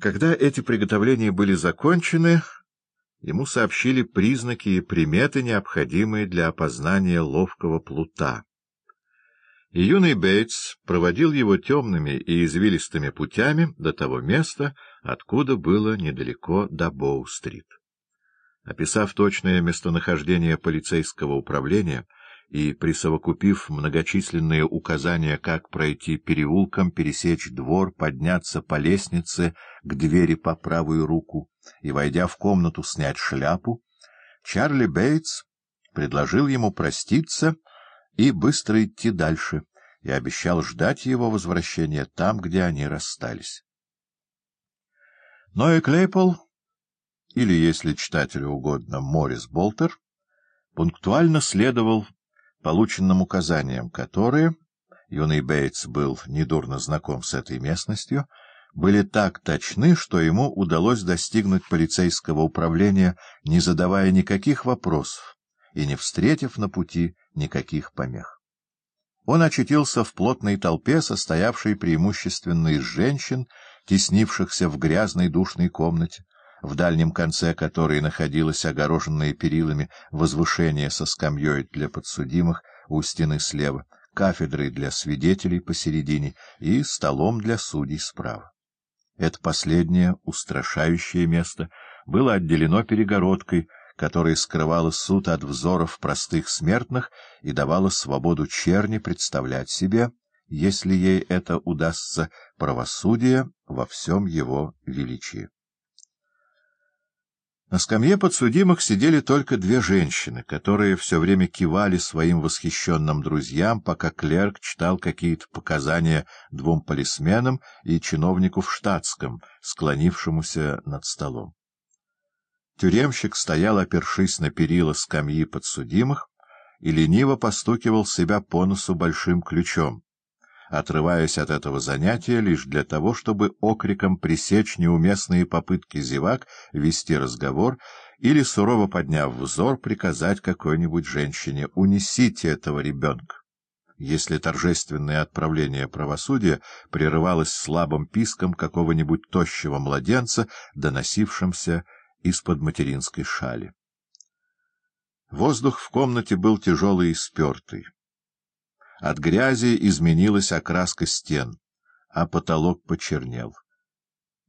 Когда эти приготовления были закончены, ему сообщили признаки и приметы, необходимые для опознания ловкого плута. И юный Бейтс проводил его темными и извилистыми путями до того места, откуда было недалеко до Боу-стрит. Описав точное местонахождение полицейского управления, и, присовокупив многочисленные указания, как пройти переулком, пересечь двор, подняться по лестнице к двери по правую руку и, войдя в комнату, снять шляпу, Чарли Бейтс предложил ему проститься и быстро идти дальше, и обещал ждать его возвращения там, где они расстались. Но и Клейпол, или, если читателю угодно, Морис Болтер, пунктуально следовал полученным указаниям, которые, юный Бейтс был недурно знаком с этой местностью, были так точны, что ему удалось достигнуть полицейского управления, не задавая никаких вопросов и не встретив на пути никаких помех. Он очутился в плотной толпе, состоявшей преимущественно из женщин, теснившихся в грязной душной комнате, в дальнем конце которой находилось огороженное перилами возвышение со скамьей для подсудимых у стены слева, кафедрой для свидетелей посередине и столом для судей справа. Это последнее устрашающее место было отделено перегородкой, которая скрывала суд от взоров простых смертных и давала свободу черни представлять себе, если ей это удастся, правосудие во всем его величии. На скамье подсудимых сидели только две женщины, которые все время кивали своим восхищенным друзьям, пока клерк читал какие-то показания двум полисменам и чиновнику в штатском, склонившемуся над столом. Тюремщик стоял, опершись на перила скамьи подсудимых, и лениво постукивал себя по носу большим ключом отрываясь от этого занятия лишь для того, чтобы окриком пресечь неуместные попытки зевак вести разговор или, сурово подняв взор, приказать какой-нибудь женщине «унесите этого ребенка». Если торжественное отправление правосудия прерывалось слабым писком какого-нибудь тощего младенца, доносившимся из-под материнской шали. Воздух в комнате был тяжелый и спертый. От грязи изменилась окраска стен, а потолок почернел.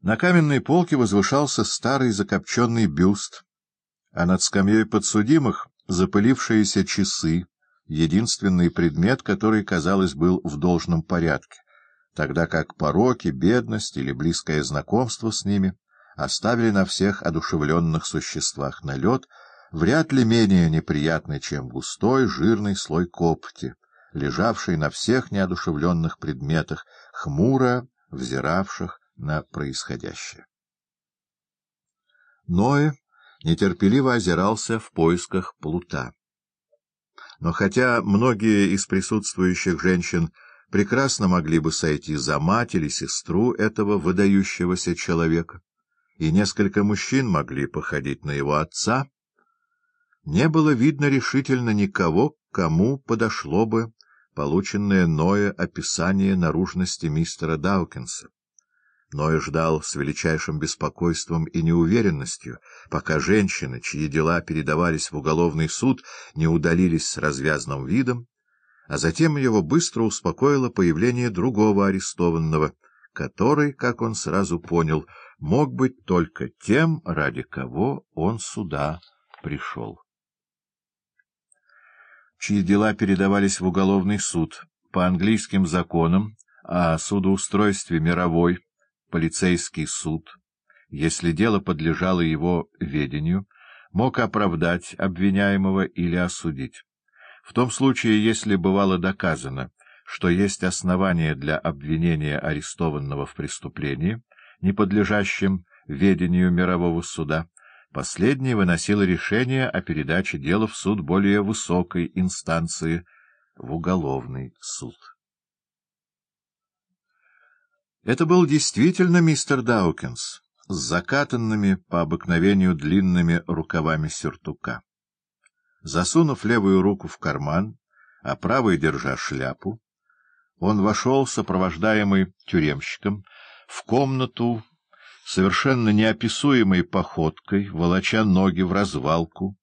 На каменной полке возвышался старый закопченный бюст, а над скамьей подсудимых запылившиеся часы, единственный предмет, который, казалось, был в должном порядке, тогда как пороки, бедность или близкое знакомство с ними оставили на всех одушевленных существах налет, вряд ли менее неприятный, чем густой жирный слой копоти лежавший на всех неодушевленных предметах, хмуро взиравших на происходящее. Ноэ нетерпеливо озирался в поисках плута. Но хотя многие из присутствующих женщин прекрасно могли бы сойти за мать или сестру этого выдающегося человека, и несколько мужчин могли походить на его отца, не было видно решительно никого, кому подошло бы полученное Ноя описание наружности мистера Даукинса. Ноя ждал с величайшим беспокойством и неуверенностью, пока женщины, чьи дела передавались в уголовный суд, не удалились с развязным видом, а затем его быстро успокоило появление другого арестованного, который, как он сразу понял, мог быть только тем, ради кого он сюда пришел чьи дела передавались в уголовный суд по английским законам о судоустройстве мировой, полицейский суд, если дело подлежало его ведению, мог оправдать обвиняемого или осудить. В том случае, если бывало доказано, что есть основания для обвинения арестованного в преступлении, не подлежащем ведению мирового суда, Последний выносил решение о передаче дела в суд более высокой инстанции, в уголовный суд. Это был действительно мистер Даукинс с закатанными по обыкновению длинными рукавами сюртука. Засунув левую руку в карман, а правой держа шляпу, он вошел, сопровождаемый тюремщиком, в комнату совершенно неописуемой походкой, волоча ноги в развалку,